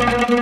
you.